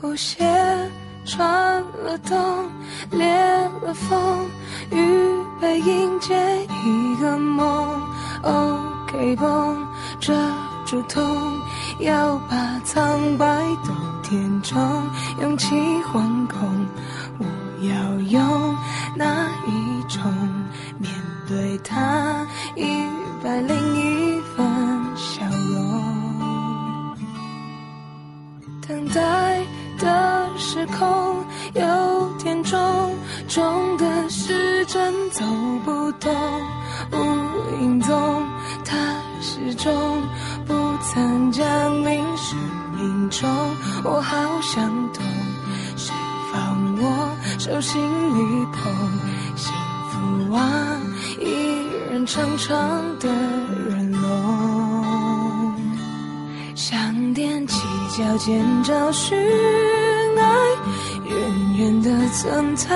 布鞋穿了洞，裂了缝，预备迎接一个梦。OK 绷遮住痛，要把苍白都填充，勇气惶恐。我要用哪一种面对它？一百零重的时针走不动，无影踪，它始终不曾降临生命中，我好想懂，谁放我手心里捧幸福啊？一人长长的人龙，想踮起脚尖找寻爱，远的存在，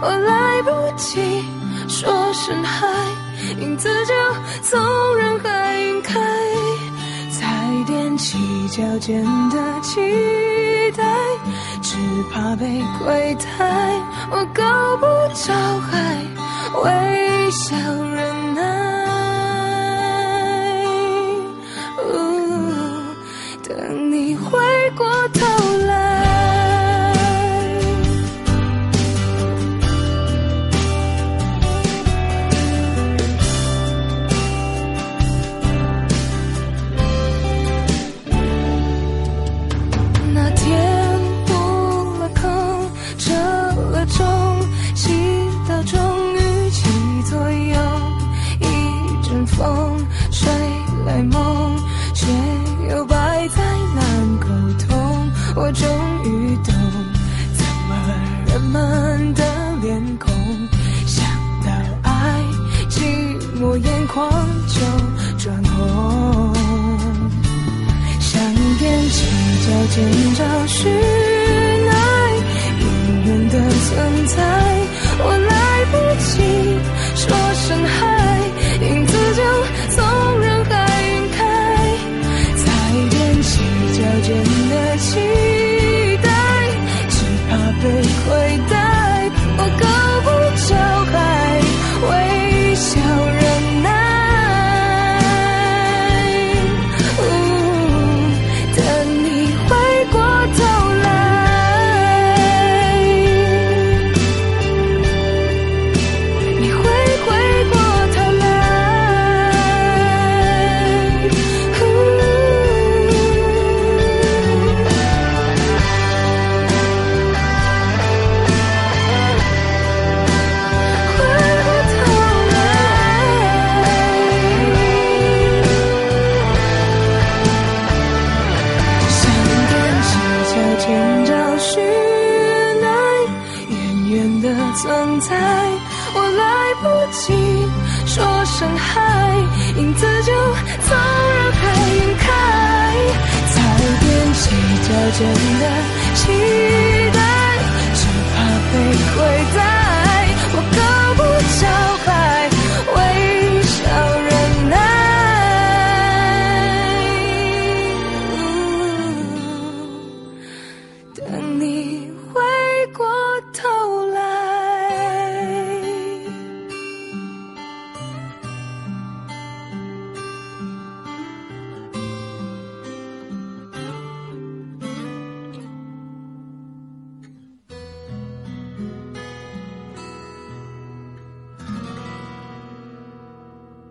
我来不及说声嗨，影子就从人海晕开，才踮起脚尖的期待，只怕被亏待，我够不着海。微笑我眼眶就转红。想踮起脚尖找寻，存在我来不及说声嗨影子就从人海晕开。才踮起脚尖的期待只怕被亏待